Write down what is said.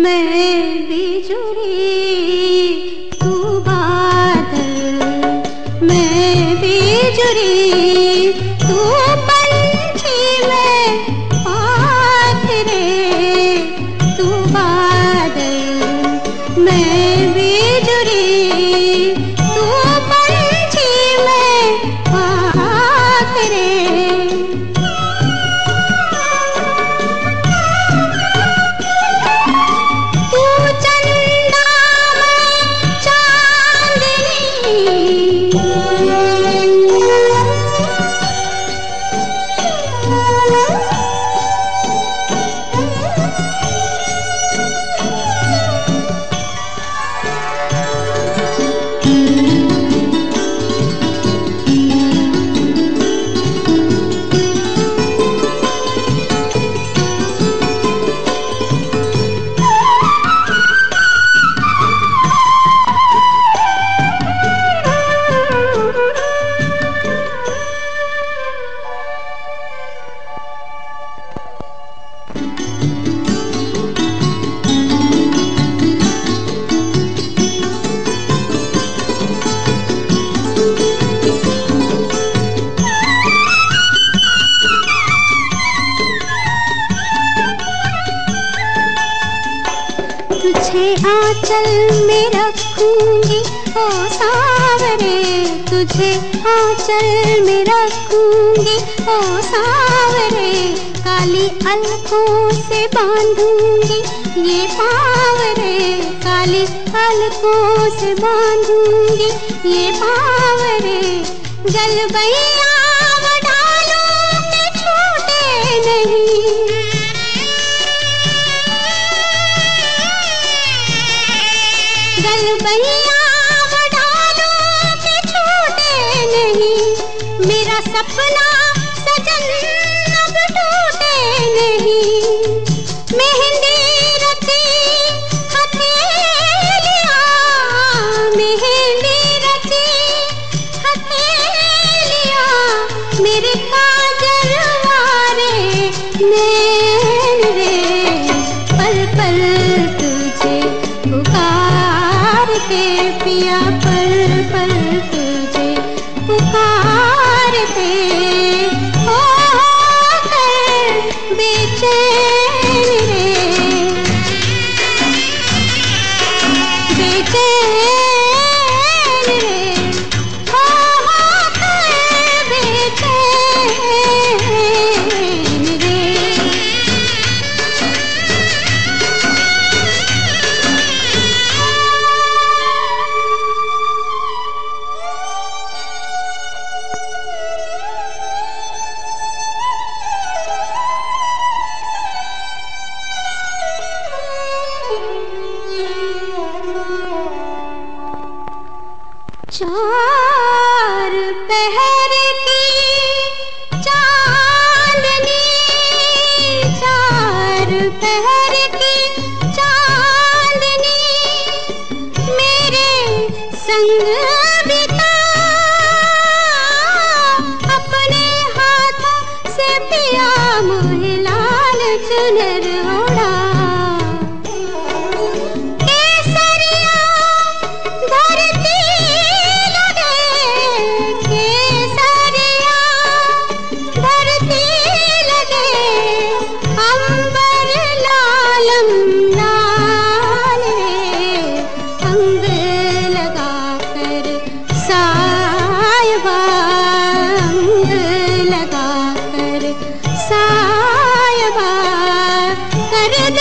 मैं बिजुरी तू बादल। मैं बिजुरी तू पंछी मैं पाख तू बादल मैं बिजुरी तुझे आंचल में रखूँगी। ओ सावरे, तुझे आंचल में रखूँगी। ओ सावरे, काली अलकों से बांधूँगी। ये पावरे, काली अलकों से बांधूँगी। ये पावरे गलबैया गलबैया डालो के छूटे नहीं। मेरा सपना सजन अब टूटे नहीं। Nerede?